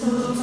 O